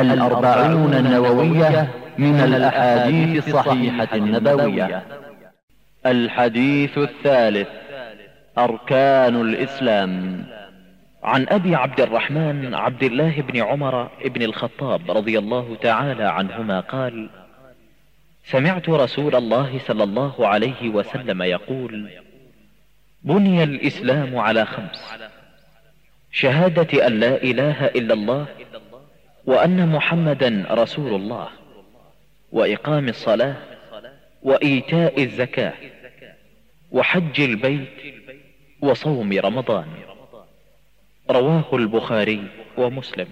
الأربعون النووية من الأحاديث الصحيحة النبوية. الحديث الثالث أركان الإسلام. عن أبي عبد الرحمن عبد الله بن عمر بن الخطاب رضي الله تعالى عنهما قال سمعت رسول الله صلى الله عليه وسلم يقول بني الإسلام على خمس شهادة أن لا إله إلا الله وأن محمدا رسول الله وإقام الصلاة وإيتاء الزكاة وحج البيت وصوم رمضان. رواه البخاري ومسلم.